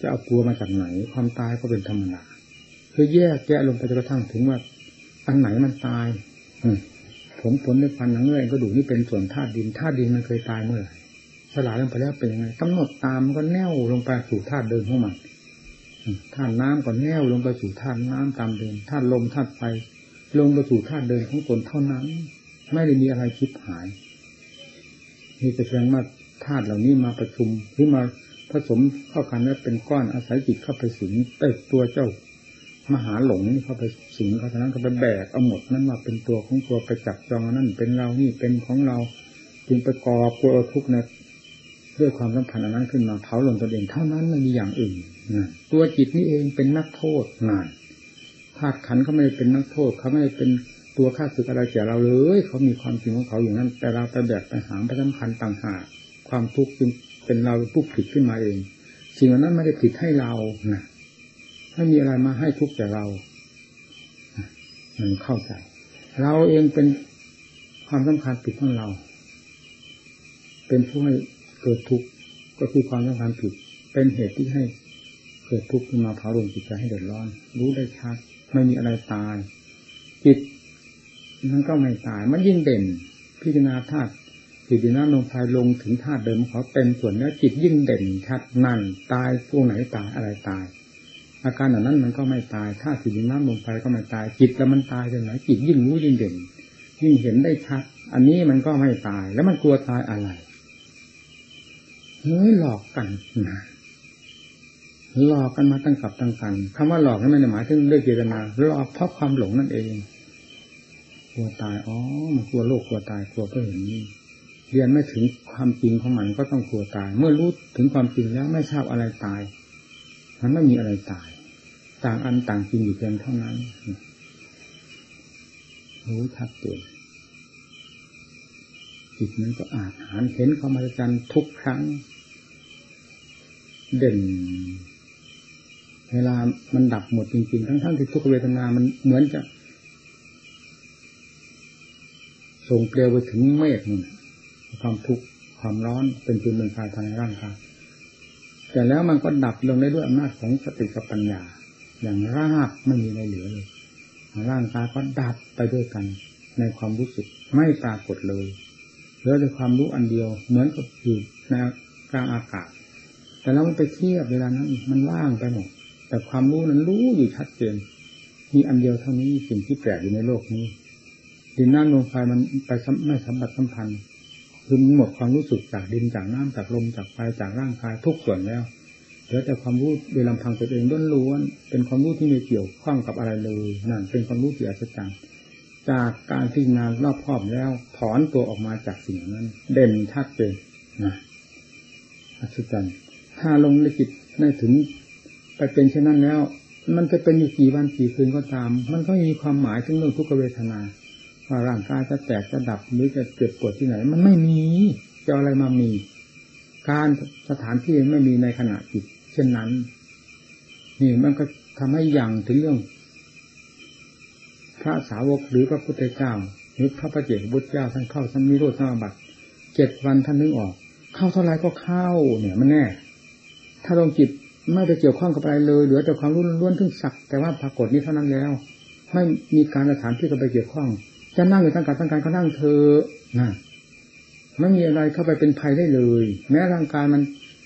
จะเอากลัวมาจากไหน ความตายก็เป็นธรรมดาคือแยกแยะลงไปจนกระทั่งถึงว่าอันไหนมันตาย ผมผลในฟันหนังเงื่อนก็ดูนี่เป็นส่วนธาตุดินธาตุดินมันเคยตายเมื่อไหร่สลายลงไปแล้วเป็นยังไงกำหนดตามก็แน่วลงไปสู่ธาตุเดิมของมันธาตุน้ำก็แน่วลงไปสู่ธาตุน้ำตามเดิมธาตุลมธาตุไฟลงไปสู่ธาตุเดิมของตนเท่านั้น ไม่ได้มีอะไรคิดหายนี่จะแสดงว่าธาตุเหล่านี้มาประชุมหรือมาผสมเข้ากันแล้วเป็นก้อนอาศัยจิตเข้าไปสิงเต้ตัวเจ้า มหาหลงนี่เข้าไปสิงเขาฉะนั้นเขาไปแบกเอาหมดนั้นมาเป็นตัวของตัวไปจับจองนั่นเป็นเรานี่เป็นของเราจึงไปกอบกลัวทุกข์นะด้วยความสัมพันธ์อันนั้นขึ้นมาเผาหล่นตัวเองเท่านั้นไม่มีอย่างอื่นนะตัวจิตนี่เองเป็นนักโทษนานธาตุขันเขาไม่ได้เป็นนักโทษเขาไม่ได้เป็นตัวข้าศึกอะไรแก่เราเลยเขามีความจริงของเขาอย่างนั้น แต่เราไปแบกไปหางไปสำคัญต่างหากความทุกข์จึงเป็นเราผู้ผิดขึ้นมาเองสิ่งนั้นไม่ได้ผิดให้เรานะ ถ้ามีอะไรมาให้ทุกข์แก่เรา มันเข้าใจ เราเองเป็นความสำคัญผิดของเรา เป็นผู้ให้เกิดทุกข์ก็คือความสำคัญผิด เป็นเหตุที่ให้เกิดทุกข์ขึ้นมาเผาลงจิตใจให้เดือดร้อน รู้ได้ชัด ไม่มีอะไรตาย จิตมันก็ไม่ตาย มันยิ่งเด่น พิจารณาธาตุจิตน้ำลงไฟลงถึงธาตุเดิมเขาเต็มส่วนแล้วจิตยิ่งเด่นชัดนั่นตายพวกไหนตายอะไรตาย อาการเหล่านั้นมันก็ไม่ตายถ้าจิตน้ำลงไฟก็ไม่ตายจิตแล้วมันตายตรงไหนจิตยิ่งรู้ยิ่งเด่นยิ่งเห็นได้ชัด อันนี้มันก็ไม่ตาย แล้วมันกลัวตายอะไรเฮ้ยหลอกกันนะหลอกกันมาตั้งกับตั้งกันคำว่าหลอกนั้นไม่ได้หมายถึงเรื่องเจตนาหลอกเพราะความหลงนั่นเองกลัวตายอ๋อมันกลัวโลกกลัวตายกลัวเพื่อเห็นนี่เรียนไม่ถึงความจริงของมันก็ต้องกลัวตาย เมื่อรู้ถึงความจริงแล้วไม่ทราบอะไรตาย มันไม่มีอะไรตาย ต่างอันต่างจริงอยู่เพียงเท่านั้นรู้ชัดเจนจิตนั้นก็อาจหานเห็นความมหัศจรรย์ทุกครั้ง เด่น เวลามันดับหมดจริงๆ ทั้งๆที่ทุกเวทนา มันเหมือนจะ ส่งเปลวไปถึงเมฆความทุกข์ความร้อนเป็นจุดเป็นไฟภายในร่างกาย แต่แล้วมันก็ดับลงได้ด้วยอำนาจของสติกับปัญญา อย่างราบไม่มีอะไรเหลือเลยร่างกายก็ดับไปด้วยกัน ในความรู้สึกไม่ปรากฏเลยเหลือแต่ความรู้อันเดียว เหมือนกับอยู่ในกลางอากาศ แต่เราไปเทียบเวลานั้นมันว่างไปหมดแต่ความรู้นั้นรู้อยู่ชัดเจนมีอันเดียวเท่านี้สิ่งที่แปลกอยู่ในโลกนี้ดินน้ำลมไฟมันไปไม่สัมผัสสัมพันธ์ คือหมดความรู้สึกจากดินจากน้ำจากลมจากไฟจากร่างกายทุกส่วนแล้วเหลือแต่ความรู้โดยลำพังตัวเองล้วนเป็นความรู้ที่ไม่เกี่ยวข้องกับอะไรเลยนั่นเป็นความรู้ที่อัศจรรย์จากการพิจารณารอบครอบแล้ว ถอนตัวออกมาจากสิ่งนั้น เด่นชัดเจนนะอัศจรรย์ถ้าลงในจิตได้ถึงไปเป็นเช่นนั้นแล้ว มันจะเป็นอยู่กี่วันกี่คืนก็ตาม มันก็มีความหมายถึงเรื่องทุกขเวทนา ว่าร่างกายจะแตกจะดับหรือจะเจ็บปวดที่ไหน มันไม่มีจะอะไรมามี การสถานที่ไม่มีในขณะจิตเช่นนั้น นี่มันก็ทำให้ยังถึงเรื่อง พระสาวกหรือพระพุทธเจ้าหรือพระประเจกบุตรเจ้าท่านเข้าสัมมิโรธสมาบัติเจ็ดวันท่านนึกออก เข้าเท่าไรก็เข้า เนี่ยมันแน่ ถ้าลงจิตไม่ไปเกี่ยวข้องกับอะไรเลยเหลือแต่ความรู้ล้วนทึ่งสักแต่ว่าปรากฏนี้เท่านั้นแล้ว ไม่มีการสถานที่ก็ไปเกี่ยวข้อง จะนั่งอยู่ตั้งการตั้งการก็นั่งเธอนะไม่มีอะไรเข้าไปเป็นภัยได้เลย แม้ร่างกายมัน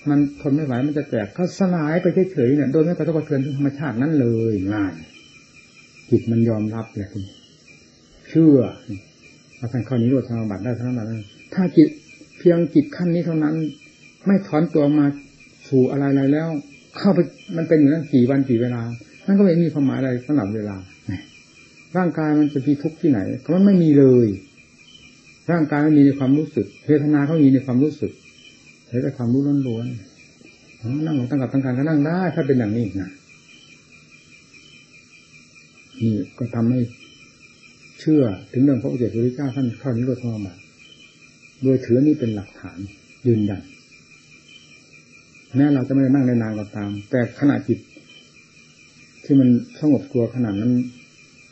มันทนไม่ไหวมันจะแตกก็สลายไปเฉยๆเนี่ยโดยไม่กระทบกระเทือนธรรมชาตินั้นเลยงานจิตมันยอมรับเลยคุณเชื่อมาทางข้อนี้รวดสมบัติได้เท่านั้นถ้าจิตเพียงจิตขั้นนี้เท่านั้น ไม่ถอนตัวมาสู่อะไรๆแล้ว เข้าไปมันเป็นอย่างนั้นกี่วันกี่เวลานั่นก็ไม่มีความหมายอะไรสำหรับเวลา ร่างกายมันจะมีทุกข์ที่ไหนมันไม่มีเลย ร่างกายมันมีในความรู้สึกเวทนาเขามีในความรู้สึกเห็นแต่ความรู้ล้วนๆนั่งตั้งกับตั้งการก็นั่งได้ ถ้าเป็นอย่างนี้นะนี่ก็ทำให้เชื่อถึงเรื่องพระอุเจสุริเจ้าท่านข้อนี้ก็ทอมาโดยถือนี่เป็นหลักฐานยืนยันแม้เราจะไม่ได้นั่งในนานก็ตาม แต่ขณะจิตที่มันสงบตัวขนาดนั้น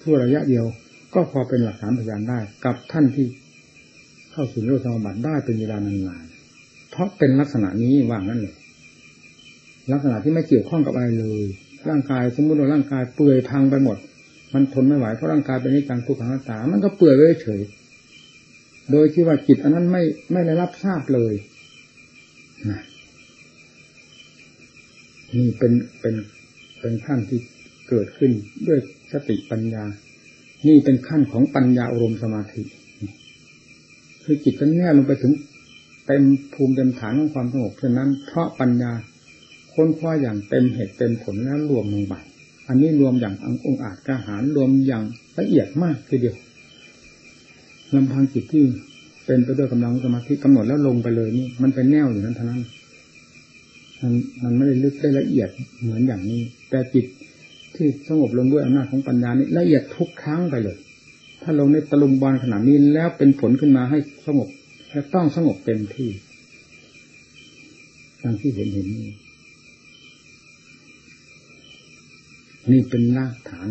ทั่วระยะเดียว ก็พอเป็นหลักฐานพยานได้ กับท่านที่เข้าสู่โลกสมบัติได้เป็นเวลานานๆเพราะเป็นลักษณะนี้ว่างนั้นเลยลักษณะที่ไม่เกี่ยวข้องกับอะไรเลย ร่างกายสมมติว่าร่างกายเปื่อยพังไปหมด มันทนไม่ไหวเพราะร่างกายเป็นนิจังทุกขังตา มันก็เปื่อยไว้เฉยโดยที่ว่าจิตอันนั้นไม่ไม่ได้รับทราบเลยนะนี่เป็นเป็นเป็นขั้นที่ เกิดขึ้นด้วยสติปัญญา นี่เป็นขั้นของปัญญาอารมณ์สมาธิ คือจิตก็แน่ลงไปถึงเต็มภูมิเต็มฐานของความสงบเช่นนั้นเพราะปัญญาค้นคว้าอย่างเต็มเหตุเต็มผลแล้วรวมลงไปอันนี้รวมอย่างองอาจกระหารรวมอย่างละเอียดมากทีเดียวลำพังจิตที่เป็นไปด้วยกำลังสมาธิกำหนดแล้วลงไปเลยนี่ มันเป็นแนวอยู่นั้นเท่านั้นมันมันไม่ได้ลึกได้ละเอียดเหมือนอย่างนี้ แต่จิต ที่สงบลงด้วยอำนาจของปัญญานี้ละเอียดทุกครั้งไปเลย ถ้าลงในตะลุมบอลขนาดนี้แล้วเป็นผลขึ้นมาให้สงบและต้องสงบเต็มที่ดังที่เห็นเห็นนี้นี่เป็นรากฐาน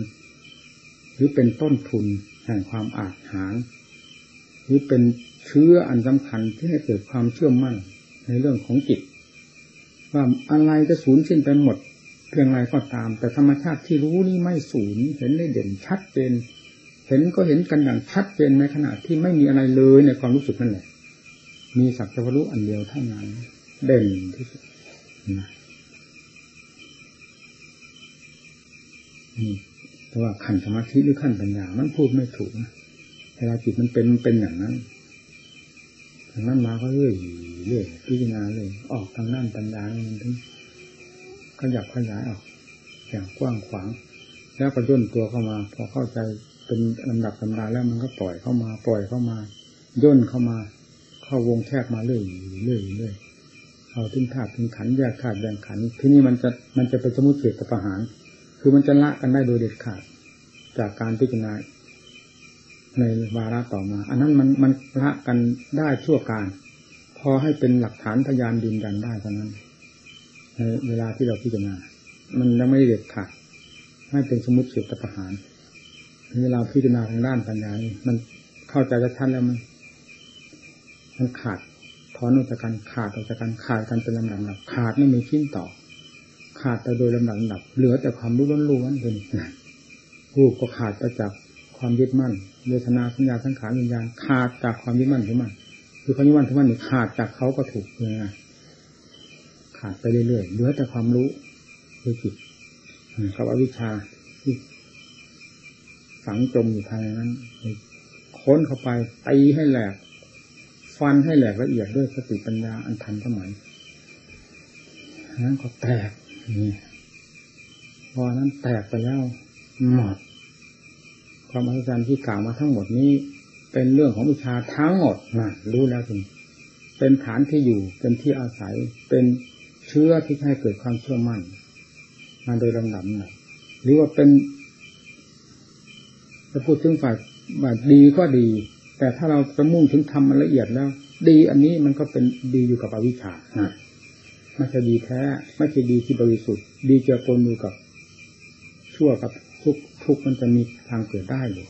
หรือเป็นต้นทุนแห่งความอาจหารหรือเป็นเชื้ออันสำคัญที่ให้เกิดความเชื่อมั่นในเรื่องของจิตว่าอะไรจะสูญสิ้นไปหมด เพียงไรก็ตาม แต่ธรรมชาติที่รู้นี่ไม่สูญเห็นได้เด่นชัดเจนเห็นก็เห็นกันอย่างชัดเจนในขณะที่ไม่มีอะไรเลยในความรู้สึกนั่นแหละ มีสักจะรู้อันเดียวเท่านั้น เด่นที่สุดนะนี่แต่ว่าขั้นสมาธิหรือขั้นปัญญา มันพูดไม่ถูกนะเวลาจิตมันเป็นมันเป็นอย่างนั้นทางนั้นมาก็เรื่อยเรื่อยพิจารณาเลย ออกทางด้านปัญญามันถึง ขยับขยายออกอย่างกว้างขวาง แล้วก็ย่นตัวเข้ามา พอเข้าใจเป็นลำดับลำดาแล้วมันก็ปล่อยเข้ามาปล่อยเข้ามาย่นเข้ามา เข้าวงแคบมาเรื่อยเรื่อยเรื่อยเอาทิ้งธาตุทิ้งขันแยกธาตุแยกขันที่นี่มันจะมันจะเป็นสมุทเฉดประหาร คือมันจะละกันได้โดยเด็ดขาด จากการพิจารณาในวาระต่อมา อันนั้นมันมันละกันได้ชั่วการ พอให้เป็นหลักฐานพยานยืนยันได้เท่านั้น ในเวลาที่เราพิจารณา มันยังไม่เด็ดขาดให้เป็นสมุติเฉดประหารเวลาพิจารณาทางด้านปัญญานี่มันเข้าใจชัดแล้วมัน มันขาดถอนออกจากกันขาดออกจากกันขาดกันเป็นลำดับขาดไม่มีชิ้นต่อ ขาดไปโดยลำดับลำดับเหลือแต่ความรู้ล้วนๆเป็นรูปก็ขาดไปจากความยึดมั่นเวทนาสัญญาสังขารวิญญาณขาดจากความยึดมั่นถือมั่นคือความยึดมั่นถือมั่นขาดจากเขาก็ถูกเลยนะ ขาดไปเรื่อยๆเหลือแต่ความรู้คือจิตกับอวิชชาที่ฝังจมอยู่ภายในนั้นค้นเข้าไปตีให้แหลก ฟันให้แหลกละเอียดด้วยสติปัญญาอันทันสมัยนั้นก็แตกนี่พอนั้นแตกไปแล้วหมดความอัศจรรย์ที่กล่าวมาทั้งหมดนี้ เป็นเรื่องของวิชาทั้งหมดนะรู้แล้วถึงเป็นฐานที่อยู่เป็นที่อาศัยเป็น เชื้อที่ให้เกิดความเชื่อมั่น มาโดยลำดับนะหรือว่าเป็นจะพูดถึงฝ่ายฝ่าดีก็ดี แต่ถ้าเราจะมุ่งถึงทำมันละเอียดแล้ว ดีอันนี้มันก็เป็นดีอยู่กับอวิชชานะไม่ใช่ดีแท้ ไม่ใช่ดีที่บริสุทธิ์ ดีเจอปนอยู่กับ ชั่วกับทุกทุกมันจะมีทางเกิดได้อยู่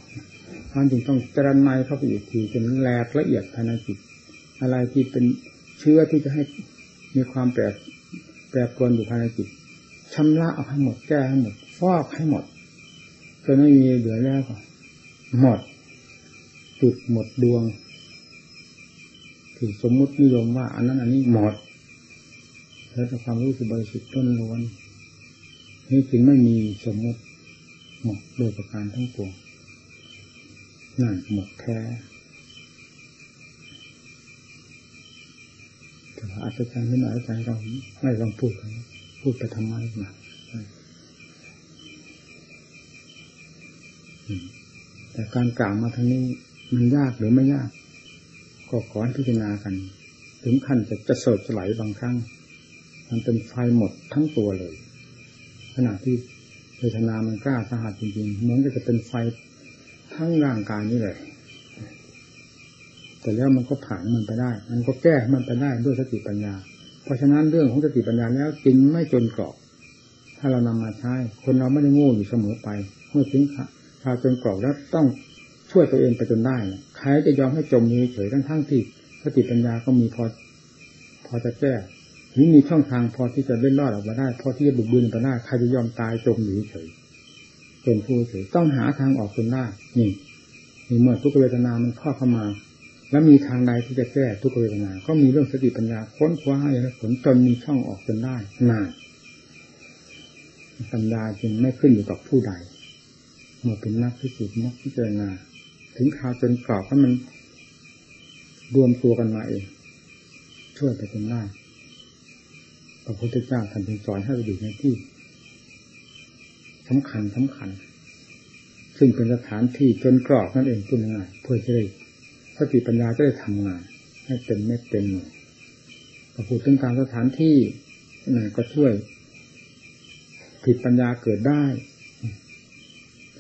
มันจึงต้องจรันไม้เข้าไปอีกทีจนแหลกละเอียดภายในจิตอะไรที่เป็นเชื้อที่จะให้มีความแปร รปรวนอยู่ภายในจิตชำระเอาให้หมดแก้ให้หมดฟอกให้หมดจนไม่มีเหลือแล้วก็หมดจุดหมดดวงถือสมมุตินิยมว่า อันนั้นอันนี้หมดแล้วแต่ความรู้สึกบริสุทธิ์ต้นล้วนนี่จึงไม่มีสมมติหมดโดยประการทั้งปวงนั่นหมดแท้ แต่ว่าอาจารย์ไม่หน่อยอาจารย์เราไม่ลองพูดกันพูดไปทำไมมาแต่การกล่าวมาทางนี้มันยากหรือไม่ยาก ก็ขอพิจารณากัน ถึงขั้นจะจะเสดสลายบางครั้ง มันเป็นไฟหมดทั้งตัวเลย ขณะที่เวทนามันกล้าสหัสจริงๆเหมือนจะเป็นไฟทั้งร่างกายนี่เลย แต่แล้วมันก็ผ่านมันไปได้ มันก็แก้มันไปได้ด้วยสติปัญญา เพราะฉะนั้นเรื่องของสติปัญญาแล้วจริงไม่จนกรอบ ถ้าเรานำมาใช้คนเราไม่ได้โง่อยู่เสมอไป เมื่อถึงคราจนกรอบแล้วต้องช่วยตัวเองไปจนได้ใครจะยอมให้จมนี้เฉยทั้งทั้งที่สติปัญญาก็มีพอ พอจะแก้หรือมีช่องทางพอที่จะเล่นรอดออกมาได้พอที่จะบุกบืนไปได้ใครจะยอมตายจมอยู่เฉยเป็นผู้เฉยต้องหาทางออกจนได้นี่นี่เมื่อทุกเวทนามันเข้าเข้ามา แล้วมีทางใดที่จะแก้ทุกเวทนา ก็มีเรื่องสติปัญญาค้นคว้าให้ผลจนมีช่องออกจนได้นานปัญญาจึงไม่ขึ้นอยู่กับผู้ใดเมื่อเป็นนักพิสูจน์นักพิจารณา ถึงคราวจนกรอบก็มันรวมตัวกันมาเองช่วยไปจนได้พระพุทธเจ้าท่านจึงสอนให้เราอยู่ในที่สำคัญสำคัญ ซึ่งเป็นสถานที่จนกรอบนั่นเองพูดง่ายเพื่อจะได้ สติปัญญาจะได้ทำงาน ให้เต็มเม็ดเต็มหน่วยพอพูดถึงการสถานที่นั่นก็ช่วย ผิดปัญญาเกิดได้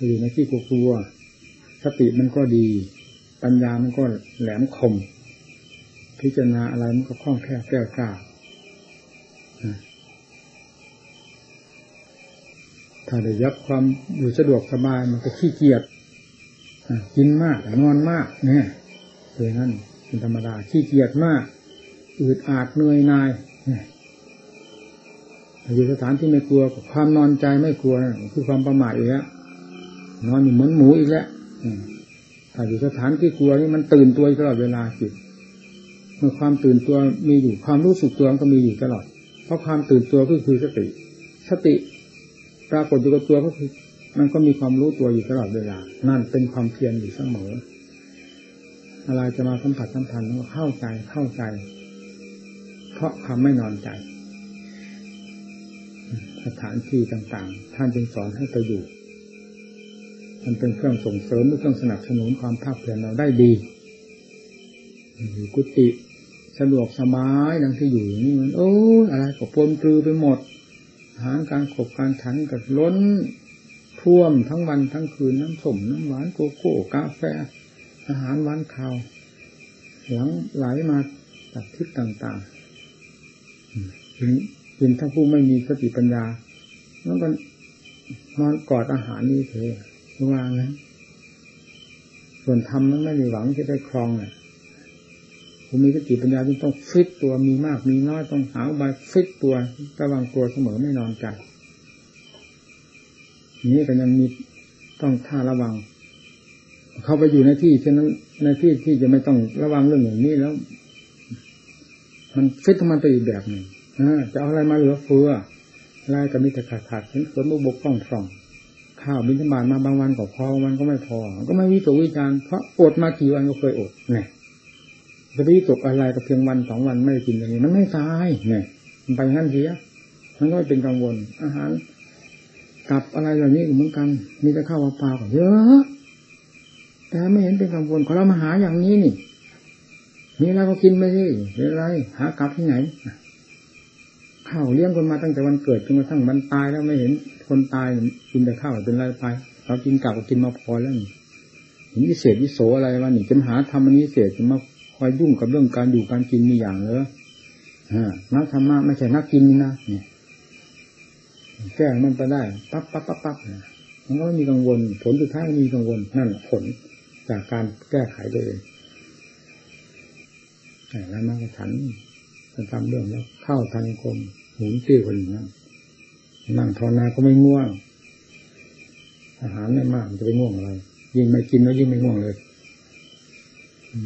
อยู่ในที่กลัวสติมันก็ดี ปัญญามันก็แหลมคม พิจารณาอะไรมันก็คล่องแคล่วแก้วกล้าถ้าได้ยับความอยู่สะดวกสบายมันก็ขี้เกียจกินมากนอนมาก เนี่ย เลยนั่นเป็นธรรมดาขี้เกียจมากอืดอาดเหนื่อยนายอยู่สถานที่ไม่กลัวความนอนใจไม่กลัวคือความประมาทอีกแล้วนอนอยู่เหมือนหมูอีกแล้วถ้าอยู่สถานที่กลัวนี่มันตื่นตัวตลอดเวลาจิตเมื่อความตื่นตัวมีอยู่ความรู้สึกตัวก็มีอยู่ตลอด เพราะความตื่นตัวก็คือสติ สติปรากฏอยู่กับตัวก็คือ มันก็มีความรู้ตัวอยู่ตลอดเวลา นั่นเป็นความเพียรอยู่เสมอ อะไรจะมาสัมผัสสัมพันธ์ก็เข้าใจเข้าใจ เพราะความไม่นอนใจ สถานที่ต่างๆ ท่านจึงสอนให้ไปอยู่มันเป็นเครื่องส่งเสริมหรือเครื่องสนับสนุนความภาคเพียรเราได้ดีอยู่กุฏิสะดวกสบายดังที่อยู่นี่มันโอ้อะไรก็ปนปลือไปหมดอาหารการขบการฉันกับล้นท่วมทั้งวันทั้งคืนน้ำสมน้ำหวานโกโก้กาแฟ อาหารหวานข้าวหลังไหลมาจากทิศต่างๆถึงถึงถ้าผู้ไม่มีสติปัญญาแล้วก็นอนกอดอาหารนี่เถอะวางนะส่วนทำนั้นไม่มีหวังจะได้ครองเน่ยผู้มีสติปัญญาต้องฟิตตัวมีมากมีน้อยต้องหาใบฟิตตัวระวังตัวเสมอไม่นอนใจนี้ก็ยังมีต้องท่าระวัง เข้าไปอยู่ในที่เช่นนั้นในที่ที่จะไม่ต้องระวังเรื่องอย่างนี้แล้ว มันฟิตมันไปอีกแบบหนึ่งจะเอาอะไรมาเหลือเฟืออะไรก็มีแต่ขาดขาดเห็นฝนบกบกฟ้องฟอง ข้าวบินธบาตมาบางวันก็พอวันก็ไม่พอ ก็ไม่วิตกวิจารเพราะอดมากี่วันก็เคยอดเนี่ยจะไปวิตกอะไรก็เพียงวันสองวันไม่กินอย่างนี้ มันไม่ตายเนี่ยมันไปงั้นเสียมันก็ไม่เป็นกังวลอาหารกับอะไรเหล่านี้เหมือนกัน มีแต่ข้าวเปล่าก็เยอะ แต่ไม่เห็นเป็นกังวลขอเรามาหาอย่างนี้นี่มีอะไรก็กินไปสิเป็นไร หากลับที่ไหนข้าวเลี้ยงคนมาตั้งแต่วันเกิดจนกระทั่งวันตายแล้วไม่เห็นคนตายกินแต่ข้าวเป็นไรไปเรากินกลับก็กินมาพอแล้วนี่เห็นวิเศษวิโสอะไรวะนี่จะหาทำอันนี้เศษจะมาคอยยุ่งกับเรื่องการอยู่การกินมีอย่างเลยฮะนักธรรมะไม่ใช่นักกินนะเนี่ยแก้มันไปได้ปั๊บปั๊บปั๊บปั๊บมันก็ไม่มีกังวล ผลสุดท้ายมีกังวลนั่นผล จากการแก้ไขตัวเองแล้วมาฉันจะทำเรื่องแล้วเข้าทางกรมหมุนติ้วคนนั่งนั่งทอนาก็ไม่ง่วง อาหารไม่มากจะไปง่วงอะไรยิ่งไม่กินแล้วยิ่งไม่ง่วงเลย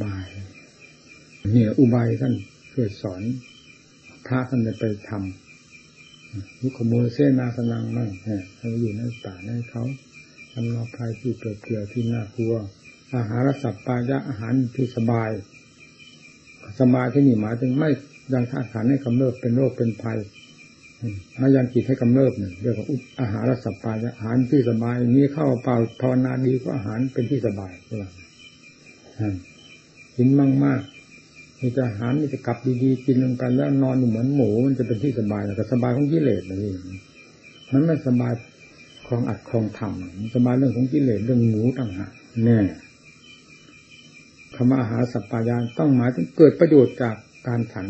บายเนี่อุบายท่านเพื่อสอนพระท่านจะไปทำยุคโมเสนาสนังมั่งให้อยู่ในป่าในเขาทำนอภัยที่เปลี่ยวที่น่ากลัว อาหารสัพปายะอาหารที่สบาย สบายที่นี่หมายถึงไม่ยังธาตุขันให้กำเริบเป็นโรคเป็นภัยมายังจิตให้กำเริบเนี่ยเรียกว่าอาหารสัพปายะอาหารที่สบาย นี้เข้าเปล่าภาวนาดีก็อาหารเป็นที่สบายหลังกินมากมากมีแต่อาหารมีแต่กลับดีๆกินลงไปแล้วนอนอยู่เหมือนหมูมันจะเป็นที่สบายแต่สบายของกิเลสเลยมันไม่สบายคลองอัดคลองทำสบายเรื่องของกิเลสเรื่องหมูต่างหากแน่ คำว่าอาหารสัพพายานต้องหมายถึงเกิดประโยชน์จากการฉัน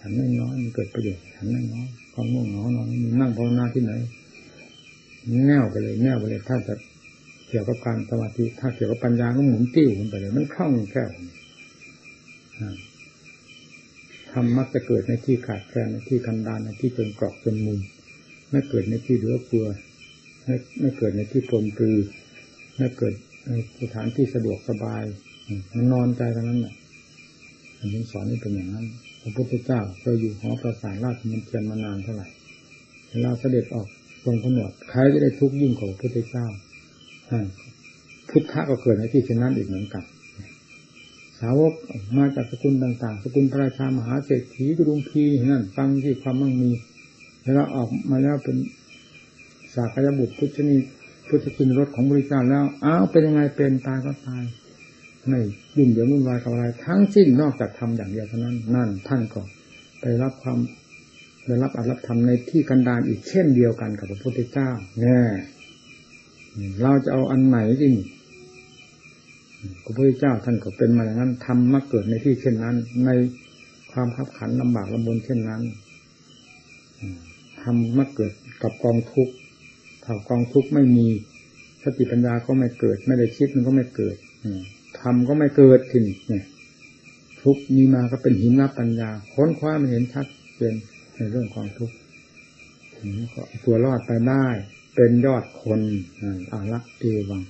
ฉันน้อยมันเกิดประโยชน์ฉันน้อยความง่วงเหงานอนนั่งภาวนาที่ไหนแน่วไปเลยแน่วไปเลยถ้าจะเกี่ยวกับการสมาธิถ้าเกี่ยวกับปัญญาก็หมุนติ้วขึ้นไปเลยมันคล่องแคล่วทำมักจะเกิดในที่ขาดแคลนในที่กันดานในที่จนกรอกจนมุมไม่เกิดในที่เหลือเฟือไม่เกิดในที่ปลมปลือไม่เกิด สถานที่สะดวกสบายมันนอนใจตรงนั้นแหละอันนี้สอนให้เป็นอย่างนั้น พระพุทธเจ้าเคยอยู่หอประสานราชมันเทียนมานานเท่าไหร่เวลาเสด็จออกทรงผนวดใครจะได้ทุกข์ยิ่งกว่าพระพุทธเจ้าพุทธะก็เกิดในที่เช่นนั้นอีกเหมือนกัน สาวกมาจากสกุลต่าง ๆ สกุลพระราชามหาเศรษฐีกรุงพีนั่นฟังที่ความมั่งมี แล้วออกมาแล้วเป็นสากยบุตรพุทธนี พุทธคุณรสของบริการแล้วอ้าวเป็นยังไงเป็นตายก็ตายไม่ยุ่งเหยิงวุ่นวายกับอะไร ทั้งสิ้นนอกจากทำอย่างเดียวเท่านั้น นั่นท่านก็ไปรับความได้รับอัตรับธรรมในที่กันดารอีกเช่นเดียวกันกับพระพุทธเจ้าแน่เราจะเอาอันไหนดิงพระพุทธเจ้าท่านก็เป็นมาอย่างนั้นทำมาเกิดในที่เช่นนั้น ในความขับขันลำบากลำบนเช่นนั้นทำมาเกิดกับกองทุกข์ ถ้ากองทุกข์ไม่มีสติปัญญาก็ไม่เกิด ไม่ได้คิดมันก็ไม่เกิดทำก็ไม่เกิดถิ่นเนี่ยทุกมีมาก็เป็นหินรับปัญญา ค้นคว้ามันเห็นชัดเจนในเรื่องของทุกข์ตัวรอดไปได้ เป็นยอดคนอาละเอวัง